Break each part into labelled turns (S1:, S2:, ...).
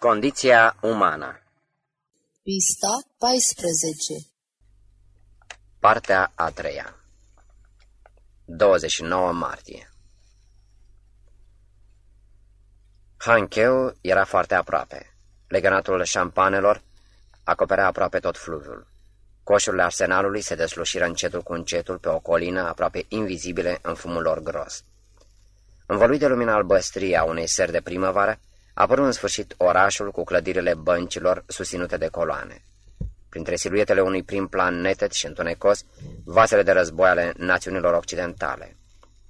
S1: Condiția umană
S2: Pista 14
S1: Partea a treia 29 martie Hancheu era foarte aproape. Legănatul șampanelor acoperea aproape tot fluviul. Coșurile arsenalului se deslușiră încetul cu încetul pe o colină aproape invizibile în fumul lor gros. Învăluit de lumina albăstrie a unei seri de primăvară, apăru în sfârșit orașul cu clădirile băncilor susținute de coloane. Printre siluetele unui prim plan neted și întunecos, vasele de război ale națiunilor occidentale.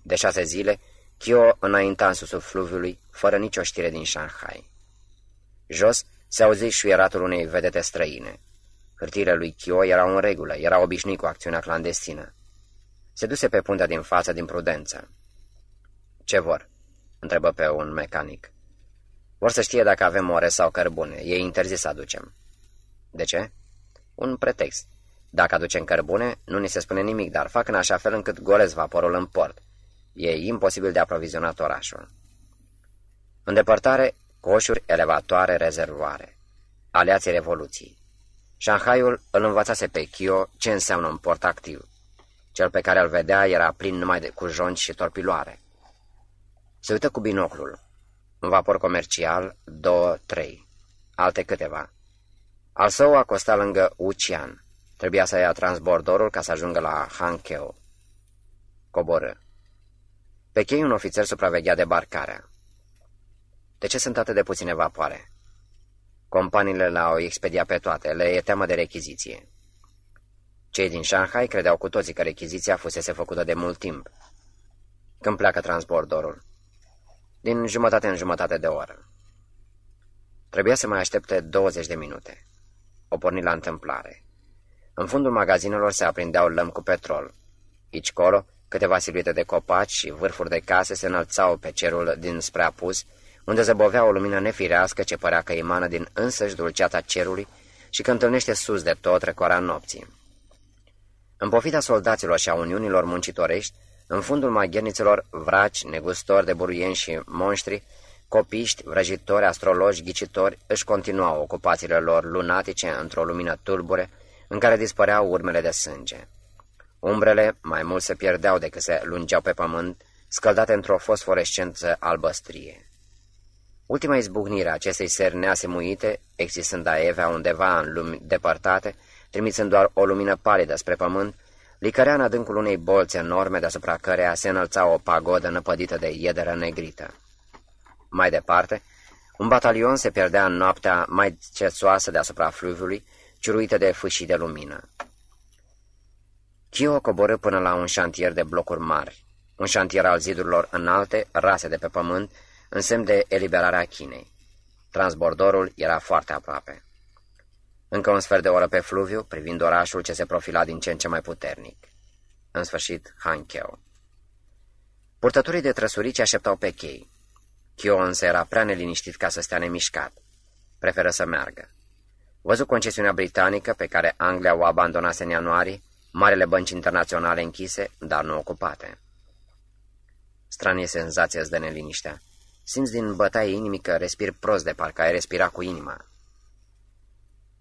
S1: De șase zile, Kyo înainta în susul fluviului, fără nicio știre din Shanghai. Jos se auzi șuieratul unei vedete străine. Hârtiile lui Kyo erau în regulă, era obișnuit cu acțiunea clandestină. Se duse pe puntea din față din prudență. Ce vor?" întrebă pe un mecanic. Vor să știe dacă avem ore sau cărbune. E interzis să aducem. De ce? Un pretext. Dacă aducem cărbune, nu ni se spune nimic, dar fac în așa fel încât golez vaporul în port. E imposibil de aprovizionat orașul. În depărtare, coșuri, elevatoare, rezervoare. Aliații Revoluției. Shanghaiul îl învățase pe Kyo ce înseamnă un port activ. Cel pe care îl vedea era plin numai de, cu jonci și torpiloare. Se uită cu binoclul. Un vapor comercial, două, trei. Alte câteva. Al său acosta lângă Ucian. Trebuia să ia transbordorul ca să ajungă la Hankeo. Coborâ. Pe chei un ofițer supraveghea debarcarea. De ce sunt atât de puține vapoare? Companiile le-au expediat pe toate, le e teamă de rechiziție. Cei din Shanghai credeau cu toții că rechiziția fusese făcută de mult timp. Când pleacă transbordorul? Din jumătate în jumătate de oră. Trebuia să mai aștepte 20 de minute. O porni la întâmplare. În fundul magazinelor se aprindeau lămi cu petrol. Aici colo, câteva siluete de copaci și vârfuri de case se înălțau pe cerul dinspre apus, unde zăbovea o lumină nefirească ce părea că emană din însăși dulceața cerului și că întâlnește sus de tot răcoarea nopții. În pofita soldaților și a uniunilor muncitorești, în fundul maghernițelor, vraci, negustori de buruieni și monștri, copiști, vrăjitori, astrologi, ghicitori își continuau ocupațiile lor lunatice într-o lumină tulbure, în care dispăreau urmele de sânge. Umbrele mai mult se pierdeau decât se lungeau pe pământ, scăldate într-o fosforescență albăstrie. Ultima izbucnire a acestei seri neasemuite, existând a Evea undeva în lumi depărtate, trimițând doar o lumină palidă spre pământ, licărea în adâncul unei bolți enorme deasupra căreia se înălța o pagodă năpădită de iederă negrită. Mai departe, un batalion se pierdea în noaptea mai cețoasă deasupra fluviului, ciuruită de fâșii de lumină. Chio coborâ până la un șantier de blocuri mari, un șantier al zidurilor înalte, rase de pe pământ, în semn de eliberarea Chinei. Transbordorul era foarte aproape. Încă un sfert de oră pe fluviu, privind orașul ce se profila din ce în ce mai puternic. În sfârșit, Hancheu. Purtătorii de trăsurici așteptau pe chei. Chio însă era prea neliniștit ca să stea nemișcat. Preferă să meargă. Văzut concesiunea britanică pe care Anglia o abandonase în ianuarie, marele bănci internaționale închise, dar nu ocupate. Stranie senzație îți dă neliniștea. Simți din bătaie inimii că respiri prost de parcă ai respira cu inima.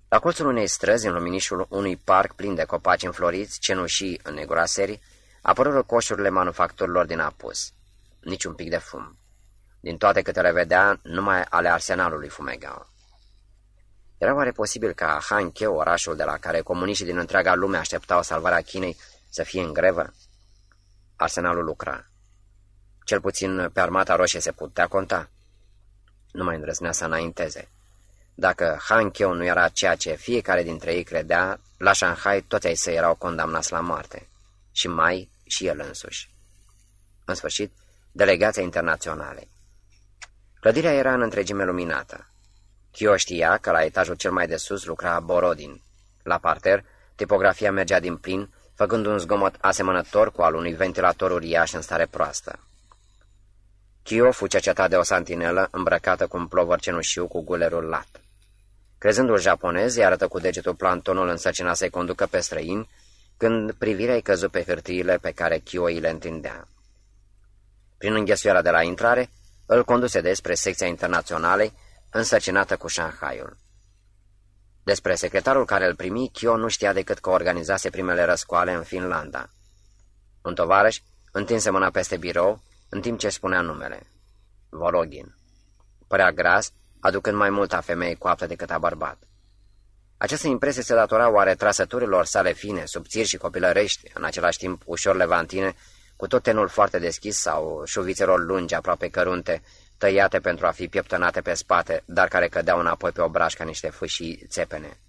S1: La colțul unei străzi, în luminișul unui parc plin de copaci înfloriți, cenușii în negura serii, apărură coșurile manufacturilor din apus. Niciun pic de fum. Din toate câte le vedea, numai ale arsenalului fumegau. Era oare posibil ca Hanche, orașul de la care comuniștii din întreaga lume așteptau salvarea Chinei, să fie în grevă? Arsenalul lucra. Cel puțin pe armata roșie se putea conta. Nu mai îndrăznea să înainteze. Dacă Han Kyo nu era ceea ce fiecare dintre ei credea, la Shanghai toți ai săi erau condamnați la moarte. Și mai și el însuși. În sfârșit, delegația internaționale. Clădirea era în întregime luminată. Kyo știa că la etajul cel mai de sus lucra Borodin. La parter, tipografia mergea din plin, făcând un zgomot asemănător cu al unui ventilator uriaș în stare proastă. Kyo fu cercetat de o santinelă îmbrăcată cu un plovăr cenușiu cu gulerul lat. Crezându-l japonez, îi arătă cu degetul plantonul însărcinat să-i conducă pe străini, când privirea îi căzu pe hârtiile pe care Kyo îi le întindea. Prin înghesuiala de la intrare, îl conduse despre secția internaționalei, însărcinată cu Shanghaiul. Despre secretarul care îl primi, Kyo nu știa decât că organizase primele răscoale în Finlanda. Un tovarăș întinse mâna peste birou, în timp ce spunea numele. Vologin. Părea gras, aducând mai mult a femei coaptă decât a bărbat. Această impresie se datora oare trasăturilor sale fine, subțiri și copilărești, în același timp ușor levantine, cu tot tenul foarte deschis sau șuvițelor lungi, aproape cărunte, tăiate pentru a fi pieptănate pe spate, dar care cădeau înapoi pe obraj ca niște fâșii țepene.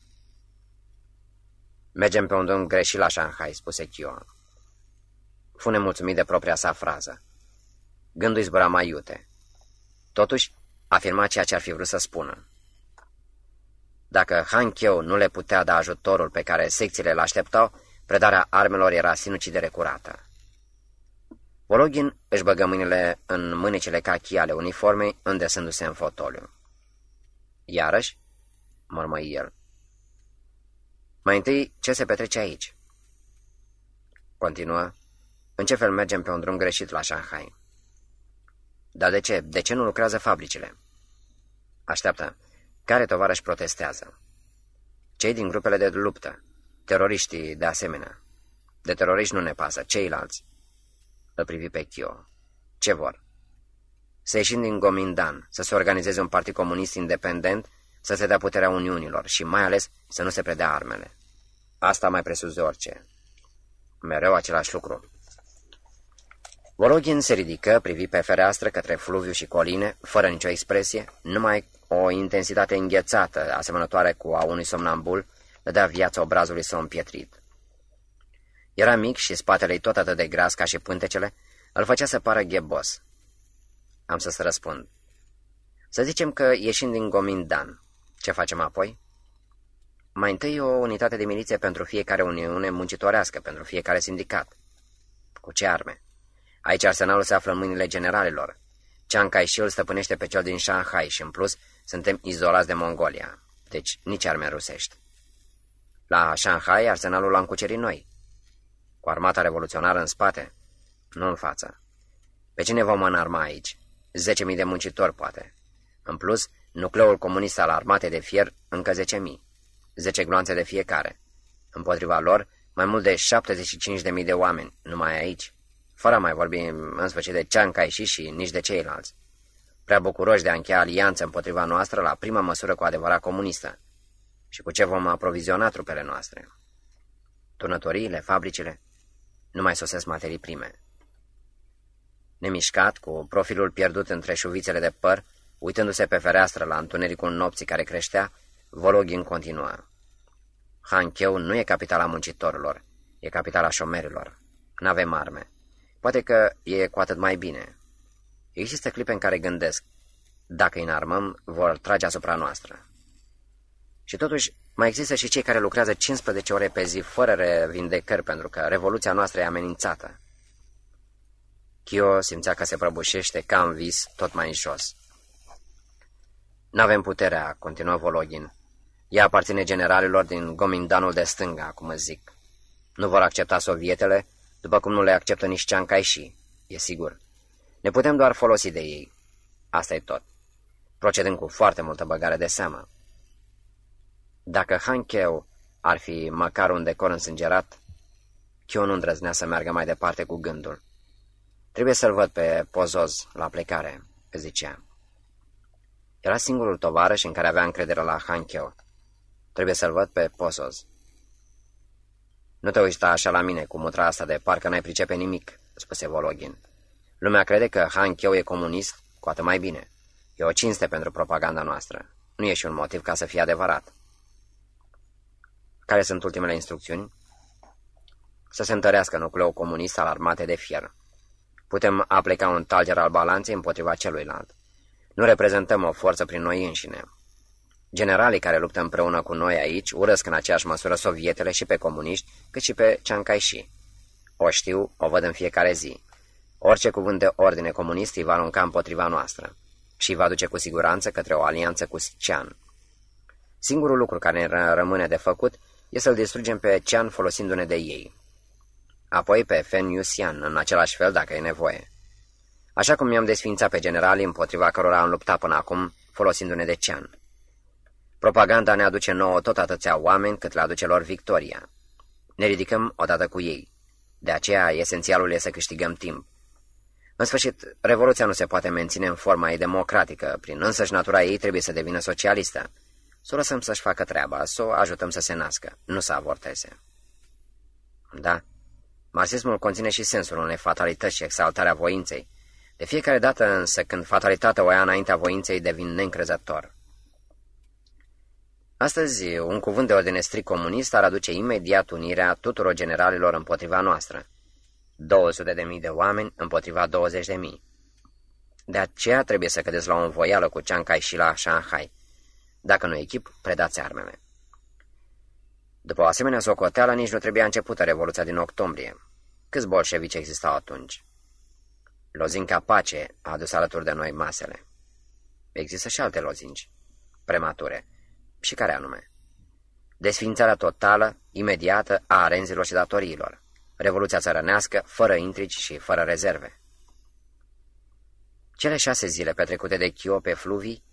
S1: Mergem pe un drum greșit la Shanghai, spuse Kyo. Fu nemulțumit de propria sa frază. Gândul zbura mai iute. Totuși, afirma ceea ce ar fi vrut să spună. Dacă Han Kyo nu le putea da ajutorul pe care secțiile îl așteptau, predarea armelor era sinucidere curată. Vologin își băgă mâinile în mânecile cachi ale uniformei, îndesându-se în fotoliu. Iarăși, mormăi el. Mai întâi, ce se petrece aici? Continuă. În ce fel mergem pe un drum greșit la Shanghai? Dar de ce? De ce nu lucrează fabricile? Așteaptă. Care tovarăși protestează? Cei din grupele de luptă. Teroriștii, de asemenea. De teroriști nu ne pasă. Ceilalți. Îl privi pe Chio. Ce vor? Să ieșim din Gomindan, să se organizeze un partid comunist independent, să se dea puterea Uniunilor și mai ales să nu se predea armele. Asta mai presus de orice. Mereu același lucru. Vologin se ridică, privi pe fereastră către fluviu și coline, fără nicio expresie, numai o intensitate înghețată, asemănătoare cu a unui somnambul, dădea viața obrazului său împietrit. Era mic și spatele tot atât de gras ca și pântecele, îl făcea să pară ghebos. Am să-ți răspund. Să zicem că ieșim din Gomindan. Ce facem apoi? Mai întâi o unitate de miliție pentru fiecare uniune muncitorească, pentru fiecare sindicat. Cu ce arme? Aici arsenalul se află în mâinile generalilor. Chiang Kai-shi îl stăpânește pe cel din Shanghai și, în plus, suntem izolați de Mongolia. Deci, nici arme rusești. La Shanghai, arsenalul l-am cucerit noi. Cu armata revoluționară în spate? Nu în față. Pe cine vom înarma aici? 10.000 de muncitori, poate. În plus, nucleul comunist al armatei de fier, încă 10.000. 10 gloanțe de fiecare. Împotriva lor, mai mult de 75.000 de oameni, numai aici fără a mai vorbi în sfârșit de Chiang Kai-shi și nici de ceilalți. Prea bucuroși de a încheia alianță împotriva noastră la prima măsură cu adevărat comunistă. Și cu ce vom aproviziona trupele noastre? Turnătoriile, fabricile? Nu mai sosesc materii prime. Nemișcat, cu profilul pierdut între șuvițele de păr, uitându-se pe fereastră la întunericul nopții care creștea, Vologin continua. Hancheu nu e capitala muncitorilor, e capitala șomerilor. N-avem arme. Poate că e cu atât mai bine. Există clipe în care gândesc, dacă îi înarmăm, vor trage asupra noastră. Și totuși, mai există și cei care lucrează 15 ore pe zi fără revindecări pentru că revoluția noastră e amenințată. Chio simțea că se prăbușește ca în vis, tot mai în jos. N-avem puterea, continuă Vologin. Ea aparține generalilor din Gomindanul de stânga, cum îți zic. Nu vor accepta sovietele după cum nu le acceptă nici Chiang Kai-shi, e sigur. Ne putem doar folosi de ei. Asta e tot. Procedând cu foarte multă băgare de seamă. Dacă Han Keo ar fi măcar un decor însângerat, Kyo nu îndrăznea să meargă mai departe cu gândul. Trebuie să-l văd pe Pozoz la plecare, zicea. Era singurul tovarăș în care avea încredere la Han Kyo. Trebuie să-l văd pe Pozoz. Nu te uita așa la mine cu mutra asta de parcă n-ai pricepe nimic, spuse Vologin. Lumea crede că Han Chiu e comunist, cu atât mai bine. E o cinste pentru propaganda noastră. Nu e și un motiv ca să fie adevărat. Care sunt ultimele instrucțiuni? Să se întărească nucleul comunist al armatei de fier. Putem aplica un talger al balanței împotriva celuilalt. Nu reprezentăm o forță prin noi înșine. Generalii care luptă împreună cu noi aici urăsc în aceeași măsură sovietele și pe comuniști, cât și pe Chiang Kai-shi. O știu, o văd în fiecare zi. Orice cuvânt de ordine comunist îi va arunca împotriva noastră și va duce cu siguranță către o alianță cu Cian. Singurul lucru care ne rămâne de făcut e să-l distrugem pe Cian folosindu-ne de ei. Apoi pe Fen Yusian, în același fel dacă e nevoie. Așa cum mi-am desfințat pe generalii împotriva cărora am luptat până acum, folosindu-ne de cean. Propaganda ne aduce nouă tot atâția oameni cât le aduce lor victoria. Ne ridicăm odată cu ei. De aceea, esențialul e să câștigăm timp. În sfârșit, revoluția nu se poate menține în forma ei democratică, prin însăși natura ei trebuie să devină socialistă. Să o lăsăm să-și facă treaba, să o ajutăm să se nască, nu să avorteze. Da, marxismul conține și sensul unei fatalități și exaltarea voinței. De fiecare dată însă, când fatalitatea o ia înaintea voinței, devin neîncrezător. Astăzi, un cuvânt de ordine strict comunist ar aduce imediat unirea tuturor generalilor împotriva noastră. 200 de mii de oameni împotriva 20 de mii. De aceea trebuie să cădeți la o învoială cu Chiang Kai și la Shanghai. Dacă nu echip, predați armele. După o asemenea socoteală, nici nu trebuia începută Revoluția din octombrie. Câți bolșevici existau atunci? Lozinca Pace a adus alături de noi masele. Există și alte lozinci, premature. Și care anume? Desfințarea totală, imediată, a arenzilor și datoriilor. Revoluția țărănească, fără intrigi și fără rezerve. Cele șase zile petrecute de Chio pe fluvii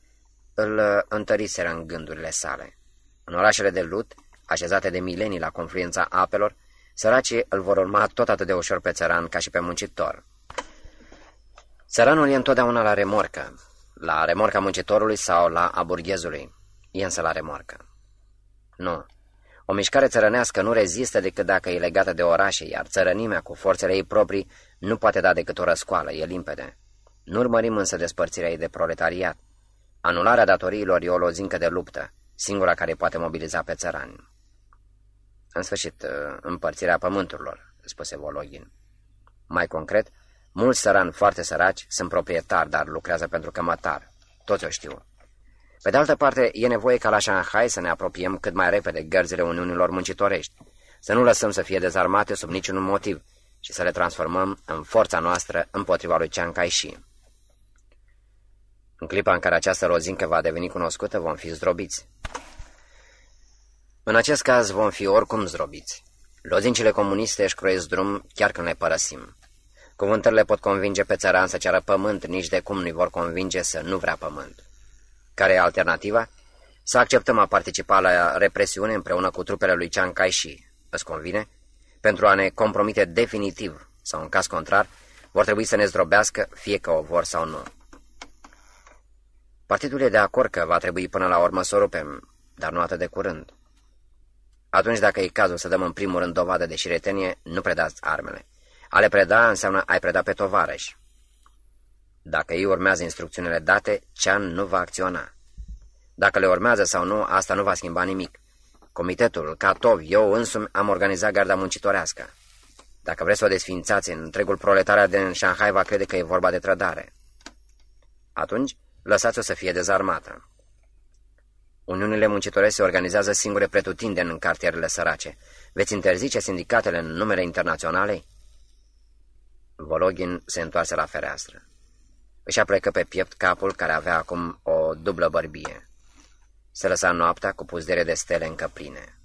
S1: îl întăriseră în gândurile sale. În orașele de lut, așezate de milenii la confluența apelor, săracii îl vor urma tot atât de ușor pe țăran ca și pe muncitor. Țăranul e întotdeauna la remorcă, la remorca muncitorului sau la a burghezului, e însă la remorcă. Nu, o mișcare țărănească nu rezistă decât dacă e legată de orașe, iar țărănimea cu forțele ei proprii nu poate da decât o răscoală, e limpede. Nu urmărim însă despărțirea ei de proletariat. Anularea datoriilor e o lozincă de luptă, singura care poate mobiliza pe țărani. În sfârșit, uh, împărțirea pământurilor, spuse Vologin. Mai concret, mulți sărani foarte săraci sunt proprietari, dar lucrează pentru cămătar. Toți o știu. Pe de altă parte, e nevoie ca la Shanghai să ne apropiem cât mai repede gărzile Uniunilor Muncitorești, să nu lăsăm să fie dezarmate sub niciun motiv și să le transformăm în forța noastră împotriva lui Chiang Kai-shi. În clipa în care această rozincă va deveni cunoscută, vom fi zdrobiți. În acest caz vom fi oricum zdrobiți. Lozincile comuniste își croiesc drum chiar când le părăsim. Cuvântările pot convinge pe țăran să ceară pământ, nici de cum nu-i vor convinge să nu vrea pământ. Care e alternativa? Să acceptăm a participa la represiune împreună cu trupele lui Chiang Kai-shi. Îți convine? Pentru a ne compromite definitiv, sau în caz contrar, vor trebui să ne zdrobească, fie că o vor sau nu. Partidul e de acord că va trebui până la urmă să o rupem, dar nu atât de curând. Atunci, dacă e cazul să dăm în primul rând dovadă de șiretenie, nu predați armele. A le preda înseamnă ai preda pe tovarăși. Dacă ei urmează instrucțiunile date, Cean nu va acționa. Dacă le urmează sau nu, asta nu va schimba nimic. Comitetul, Catov, eu însumi am organizat garda muncitorească. Dacă vreți să o desfințați, întregul proletariat din Shanghai va crede că e vorba de trădare. Atunci, lăsați-o să fie dezarmată. Uniunile muncitorești se organizează singure pretutindeni în cartierele sărace. Veți interzice sindicatele în numele internaționale? Vologin se întoarse la fereastră. Își aplecă pe piept capul care avea acum o dublă bărbie. Se lăsa noaptea cu puzdere de stele încă pline.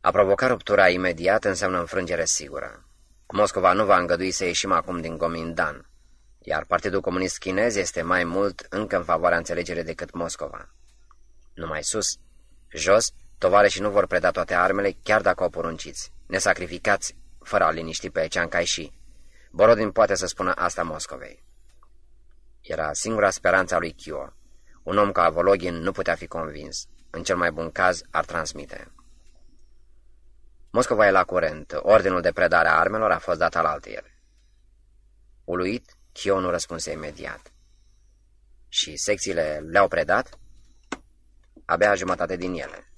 S1: A provoca ruptura imediat înseamnă înfrângere sigură. Moscova nu va îngădui să ieșim acum din Gomindan, iar Partidul Comunist Chinez este mai mult încă în favoarea înțelegerii decât Moscova. Numai sus, jos, tovarășii nu vor preda toate armele, chiar dacă o porunciți. Ne sacrificați, fără a liniști pe Chiang Kai-shi. Borodin poate să spună asta Moscovei. Era singura speranță a lui Chio. Un om ca Vologin nu putea fi convins. În cel mai bun caz, ar transmite. Moscova e la curent. Ordinul de predare a armelor a fost dat al altier. Uluit, Chio nu răspunse imediat. Și secțiile le-au predat? Abia jumătate din ele.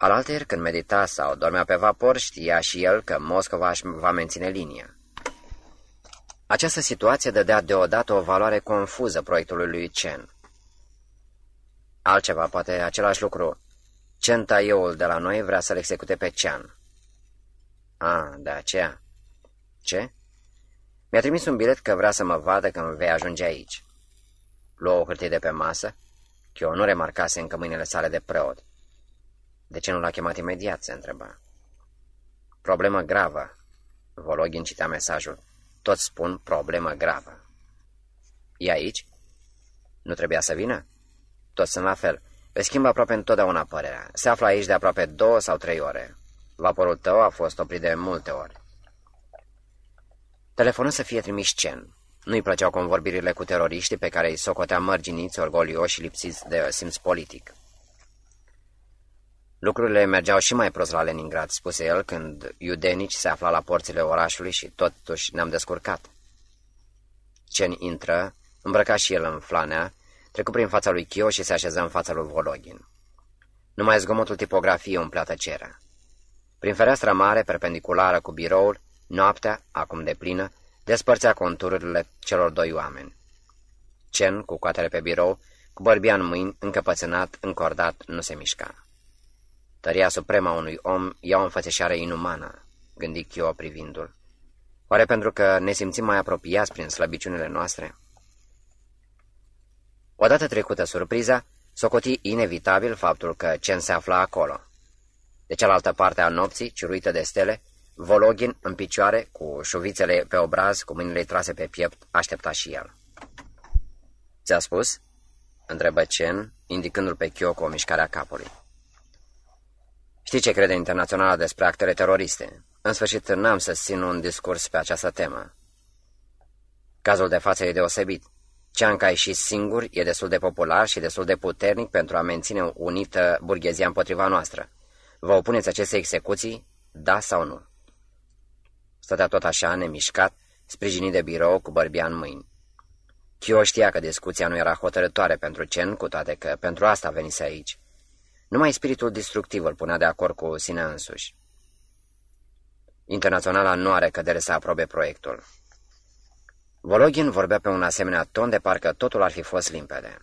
S1: Alalter, când medita sau dormea pe vapor, știa și el că Moscova își va menține linia. Această situație dădea deodată o valoare confuză proiectului lui Chen. Altceva, poate același lucru. Chen Taioul de la noi vrea să-l execute pe Chen. A, de aceea. Ce? Mi-a trimis un bilet că vrea să mă vadă când vei ajunge aici. Luă o hârtie de pe masă, că eu nu remarcase încă mâinile sale de preot. De ce nu l-a chemat imediat, se întreba. Problemă gravă. Vologin citea mesajul. Toți spun problemă gravă. E aici? Nu trebuia să vină? Toți sunt la fel. Îi schimbă aproape întotdeauna părerea. Se află aici de aproape două sau trei ore. Vaporul tău a fost oprit de multe ori. Telefonă să fie trimis Cen. Nu-i plăceau convorbirile cu teroriștii pe care îi socotea mărginiți, orgolioși și lipsiți de simț politic. Lucrurile mergeau și mai prost la Leningrad, spuse el, când iudenici se afla la porțile orașului și totuși ne-am descurcat. Cen intră, îmbrăca și el în flanea, trecu prin fața lui Chio și se așeză în fața lui Vologin. Numai zgomotul tipografiei umplea tăcerea. Prin fereastra mare, perpendiculară cu biroul, noaptea, acum de plină, despărțea contururile celor doi oameni. Cen, cu coatele pe birou, cu bărbia în mâini, încăpățânat, încordat, nu se mișca. Tăria suprema unui om ia o înfățeșare inumană, gândi Chio privindul. Oare pentru că ne simțim mai apropiați prin slăbiciunile noastre? Odată trecută surpriza, socoti inevitabil faptul că Cen se afla acolo. De cealaltă parte a nopții, ciuruită de stele, Vologin, în picioare, cu șuvițele pe obraz, cu mâinile trase pe piept, aștepta și el. Ți-a spus?" întrebă Chen, indicându-l pe Chio cu o mișcare a capului. Știi ce crede internaționala despre actele teroriste? În sfârșit, n-am să țin un discurs pe această temă. Cazul de față e deosebit. Ceanca și singur e destul de popular și destul de puternic pentru a menține unită burghezia împotriva noastră. Vă opuneți aceste execuții, da sau nu? Stătea tot așa, nemișcat, sprijinit de birou cu bărbia în mâini. Chio știa că discuția nu era hotărătoare pentru Cen, cu toate că pentru asta venise aici. Numai spiritul destructiv îl punea de acord cu sine însuși. Internaționala nu are cădere să aprobe proiectul. Vologin vorbea pe un asemenea ton de parcă totul ar fi fost limpede.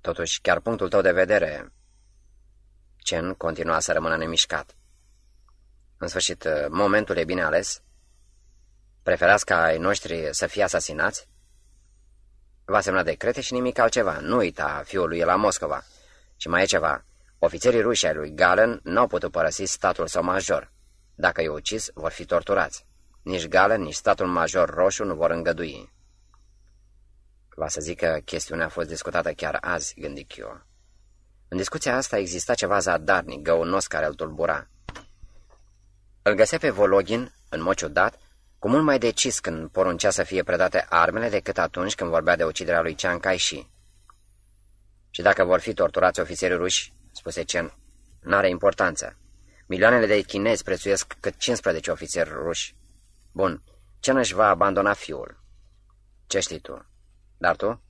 S1: Totuși, chiar punctul tău de vedere... Cen continua să rămână nemișcat. În sfârșit, momentul e bine ales? Preferați ca ai noștri să fie asasinați? Va semna decrete și nimic altceva. Nu uita, fiul lui e la Moscova. Și mai e ceva. Ofițerii ruși ai lui Galen n-au putut părăsi statul său major. Dacă e ucis, vor fi torturați. Nici Galen, nici statul major roșu nu vor îngădui. Va să zic că chestiunea a fost discutată chiar azi, gândi eu. În discuția asta exista ceva zadarnic, găunos care îl tulbura. Îl găsea pe Vologin, în mod ciudat, cu mult mai decis când poruncea să fie predate armele decât atunci când vorbea de uciderea lui Chiang Kai-shi. Și dacă vor fi torturați ofițerii ruși, spuse Chen, n-are importanță. Milioanele de chinezi prețuiesc cât 15 ofițeri ruși. Bun, Chen își va abandona fiul. Ce știi tu? Dar tu?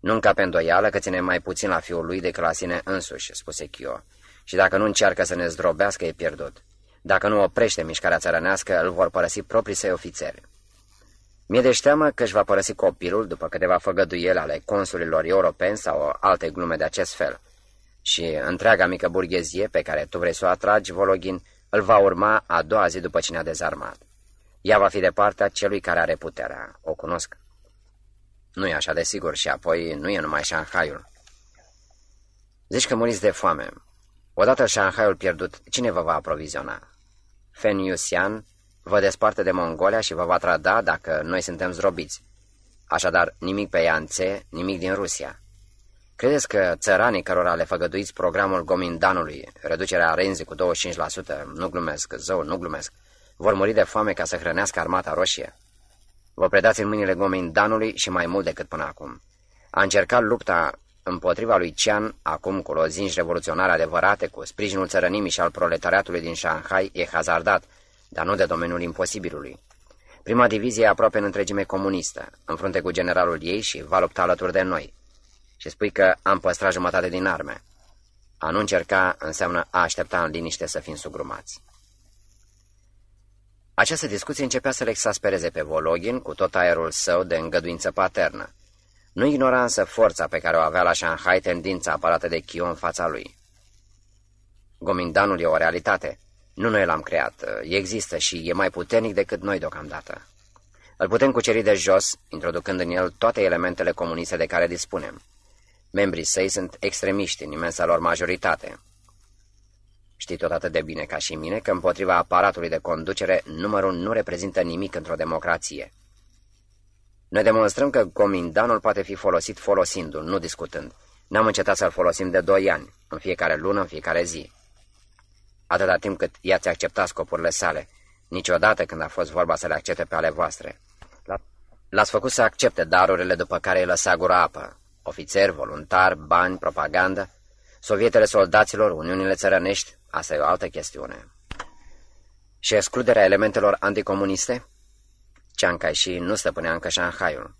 S1: Nu încape îndoială că ține mai puțin la fiul lui decât la sine însuși, spuse Chio. Și dacă nu încearcă să ne zdrobească, e pierdut. Dacă nu oprește mișcarea țărănească, îl vor părăsi proprii săi ofițeri. Mi-e de șteamă că își va părăsi copilul după câteva făgăduieli ale consulilor europeni sau alte glume de acest fel. Și întreaga mică burghezie pe care tu vrei să o atragi, Vologin, îl va urma a doua zi după ce ne-a dezarmat. Ea va fi de partea celui care are puterea. O cunosc. Nu e așa de sigur și apoi nu e numai Shanghaiul. Zici că muriți de foame. Odată Shanghaiul pierdut, cine vă va aproviziona? Fen Yuxian vă desparte de Mongolia și vă va trada dacă noi suntem zdrobiți. Așadar, nimic pe Ianțe, nimic din Rusia. Credeți că țăranii cărora le făgăduiți programul Gomindanului, reducerea renzii cu 25%, nu glumesc, zău, nu glumesc, vor muri de foame ca să hrănească armata roșie? Vă predați în mâinile Gomindanului și mai mult decât până acum. A încercat lupta împotriva lui Cian, acum cu lozinci revoluționare adevărate, cu sprijinul țărănimii și al proletariatului din Shanghai, e hazardat, dar nu de domeniul imposibilului. Prima divizie e aproape în întregime comunistă, în frunte cu generalul ei și va lupta alături de noi. Și spui că am păstrat jumătate din arme. A nu încerca înseamnă a aștepta în liniște să fim sugrumați. Această discuție începea să-l exaspereze pe Vologin cu tot aerul său de îngăduință paternă. Nu ignora însă forța pe care o avea la Shanghai tendința aparată de Chio în fața lui. Gomindanul e o realitate, nu noi l-am creat, există și e mai puternic decât noi deocamdată. Îl putem cuceri de jos, introducând în el toate elementele comuniste de care dispunem. Membrii săi sunt extremiști în imensa lor majoritate. Știți tot atât de bine ca și mine că împotriva aparatului de conducere numărul nu reprezintă nimic într-o democrație. Noi demonstrăm că comindanul poate fi folosit folosindu-l, nu discutând. N-am încetat să-l folosim de doi ani, în fiecare lună, în fiecare zi. Atâta timp cât i-ați acceptat scopurile sale, niciodată când a fost vorba să le accepte pe ale voastre. L-ați făcut să accepte darurile după care îi lăsa gura apă. Ofițeri, voluntari, bani, propagandă, sovietele soldaților, uniunile țărănești, asta e o altă chestiune. Și excluderea elementelor anticomuniste? Chiang și nu stăpânea încă Shanghaiul.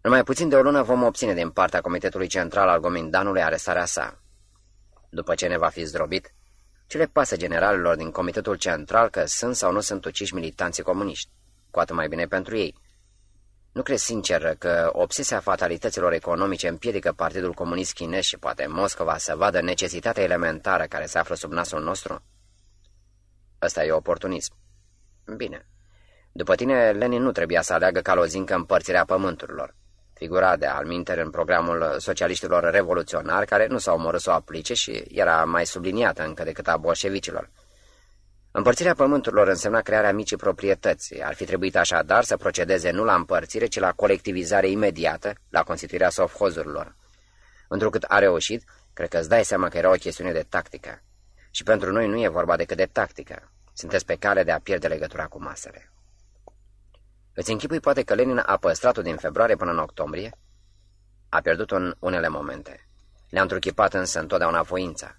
S1: În mai puțin de o lună vom obține din partea Comitetului Central al Gomindanului arestarea sa. După ce ne va fi zdrobit, ce le pasă generalilor din Comitetul Central că sunt sau nu sunt uciși militanții comuniști? Cu atât mai bine pentru ei. Nu crezi sincer că obsesia fatalităților economice împiedică Partidul Comunist Chinez și poate Moscova să vadă necesitatea elementară care se află sub nasul nostru? Ăsta e oportunism. Bine. După tine, Lenin nu trebuia să aleagă ca lozincă împărțirea pământurilor. Figura de alminter în programul socialiștilor revoluționari, care nu s-au omorât să o aplice și era mai subliniată încă decât a bolșevicilor. Împărțirea pământurilor însemna crearea micii proprietăți. Ar fi trebuit așadar să procedeze nu la împărțire, ci la colectivizare imediată, la constituirea sovhozurilor. Întrucât a reușit, cred că îți dai seama că era o chestiune de tactică. Și pentru noi nu e vorba decât de tactică. Sunteți pe cale de a pierde legătura cu masele. Îți închipui poate că Lenin a păstrat-o din februarie până în octombrie? A pierdut-o în unele momente. Le-a întruchipat însă întotdeauna voința.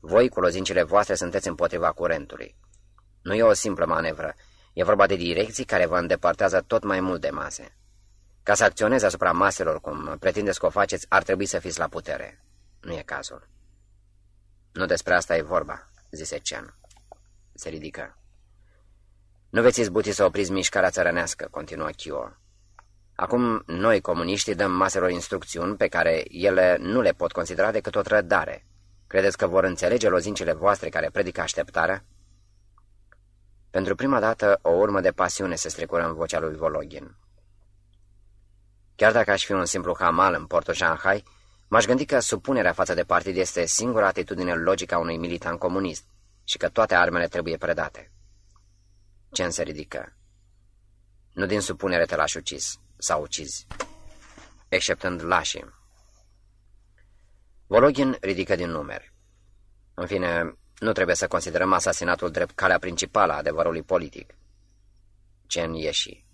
S1: Voi, cu lozincile voastre, sunteți împotriva curentului. Nu e o simplă manevră, e vorba de direcții care vă îndepărtează tot mai mult de mase. Ca să acționezi asupra maselor, cum pretindeți că o faceți, ar trebui să fiți la putere. Nu e cazul. Nu despre asta e vorba, zise Chen. Se ridică. Nu veți izbuti să opriți mișcarea țărănească, continuă Chio. Acum noi, comuniștii, dăm maselor instrucțiuni pe care ele nu le pot considera decât o trădare. Credeți că vor înțelege lozincile voastre care predică așteptarea? Pentru prima dată, o urmă de pasiune se strecură în vocea lui Vologin. Chiar dacă aș fi un simplu hamal în portul Shanghai, m-aș gândi că supunerea față de partid este singura atitudine logică a unui militant comunist și că toate armele trebuie predate. Cen se ridică. Nu din supunere te lași ucis sau ucizi, exceptând lașii. Vologin ridică din numeri. În fine, nu trebuie să considerăm asasinatul drept calea principală a adevărului politic. Cen ieși.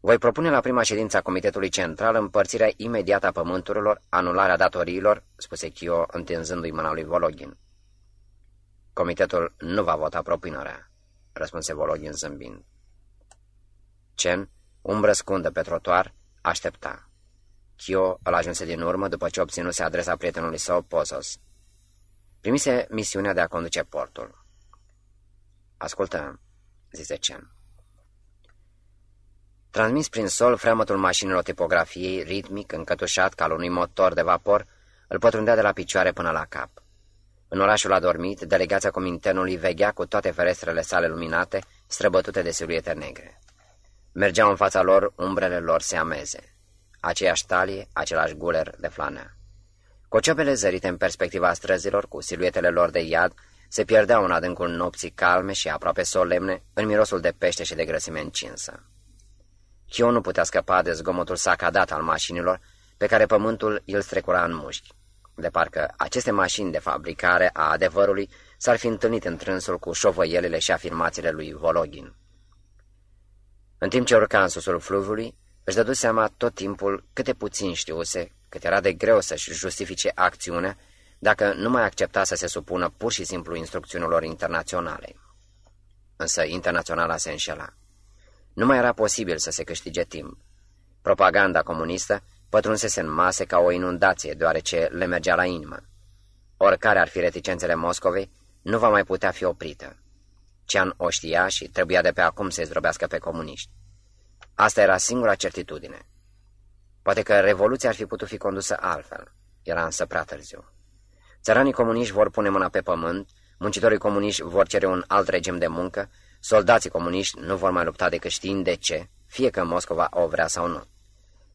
S1: Voi propune la prima ședință a Comitetului Central împărțirea imediată a pământurilor, anularea datoriilor, spuse Chio, întinzându-i mâna lui Vologin. Comitetul nu va vota propunerea, răspunse Vologin zâmbind. Cen, umbră scundă pe trotuar, aștepta. Chio îl ajunse din urmă după ce obținuse adresa prietenului său, Pozos. Primise misiunea de a conduce portul. Ascultă, zise Chen. Transmis prin sol, freamătul mașinilor tipografiei, ritmic, încătușat ca al unui motor de vapor, îl pătrundea de la picioare până la cap. În orașul adormit, delegația comintenului veghea cu toate ferestrele sale luminate, străbătute de siluete negre. Mergeau în fața lor umbrele lor seameze. Aceeași talie, același guler de flanea. Cociobele zărite în perspectiva străzilor, cu siluetele lor de iad, se pierdeau în adâncul nopții calme și aproape solemne, în mirosul de pește și de grăsime încinsă. Chio nu putea scăpa de zgomotul sacadat al mașinilor, pe care pământul îl strecura în mușchi, de parcă aceste mașini de fabricare a adevărului s-ar fi întâlnit în trânsul cu șovăielile și afirmațiile lui Vologin. În timp ce urca în susul fluviului, își dădu seama tot timpul câte puțin știuse cât era de greu să-și justifice acțiunea dacă nu mai accepta să se supună pur și simplu instrucțiunilor internaționale. Însă internaționala se înșela. Nu mai era posibil să se câștige timp. Propaganda comunistă pătrunsese în mase ca o inundație, deoarece le mergea la inimă. Oricare ar fi reticențele Moscovei, nu va mai putea fi oprită. Cean o știa și trebuia de pe acum să-i zdrobească pe comuniști. Asta era singura certitudine. Poate că revoluția ar fi putut fi condusă altfel. Era însă prea târziu. Țăranii comuniști vor pune mâna pe pământ, muncitorii comuniști vor cere un alt regim de muncă, soldații comuniști nu vor mai lupta decât știind de ce, fie că Moscova o vrea sau nu.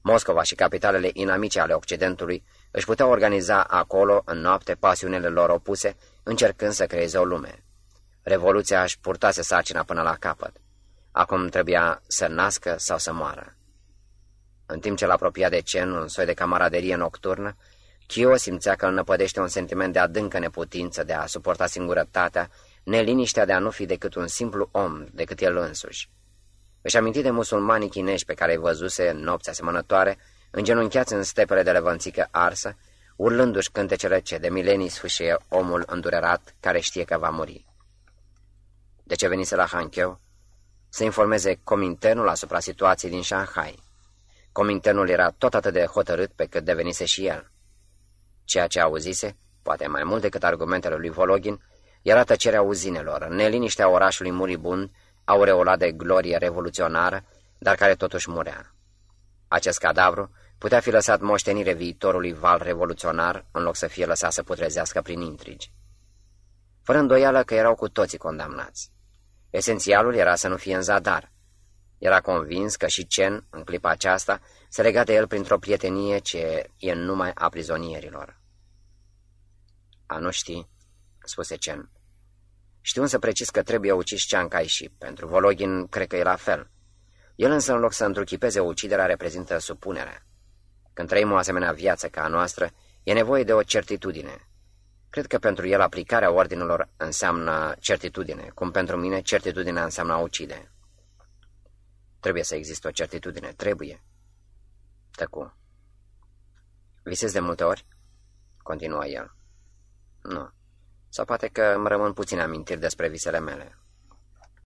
S1: Moscova și capitalele inamice ale Occidentului își puteau organiza acolo, în noapte, pasiunile lor opuse, încercând să creeze o lume. Revoluția își purtase sarcina până la capăt. Acum trebuia să nască sau să moară. În timp ce l-apropia de Cen, un soi de camaraderie nocturnă, Chio simțea că îl năpădește un sentiment de adâncă neputință de a suporta singurătatea, neliniștea de a nu fi decât un simplu om, decât el însuși. Își aminti de musulmanii chinești pe care îi văzuse în nopți asemănătoare, îngenunchiați în stepele de levănțică arsă, urlându-și cântecele ce de milenii sfâșie omul îndurerat care știe că va muri. De ce venise la Hankeu? Să informeze Cominternul asupra situației din Shanghai. Cominternul era tot atât de hotărât pe cât devenise și el. Ceea ce auzise, poate mai mult decât argumentele lui Vologin, era tăcerea uzinelor, neliniștea orașului muribund, aureolat de glorie revoluționară, dar care totuși murea. Acest cadavru putea fi lăsat moștenire viitorului val revoluționar, în loc să fie lăsat să putrezească prin intrigi. Fără îndoială că erau cu toții condamnați. Esențialul era să nu fie în zadar. Era convins că și Cen, în clipa aceasta, se lega de el printr-o prietenie ce e numai a prizonierilor. A nu ști, spuse Cen. Știu însă precis că trebuie ucis Chiang și pentru Vologin cred că e la fel. El însă, în loc să întruchipeze uciderea, reprezintă supunerea. Când trăim o asemenea viață ca a noastră, e nevoie de o certitudine. Cred că pentru el aplicarea ordinelor înseamnă certitudine, cum pentru mine certitudinea înseamnă a ucide. Trebuie să existe o certitudine, trebuie. Tăcu. Visezi de multe ori? Continua el. Nu. Sau poate că îmi rămân puține amintiri despre visele mele.